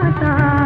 आता